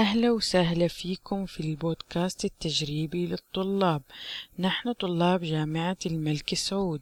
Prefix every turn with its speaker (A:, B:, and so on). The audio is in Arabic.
A: أهلا وسهلا فيكم في البودكاست التجريبي للطلاب. نحن طلاب جامعة الملك سعود.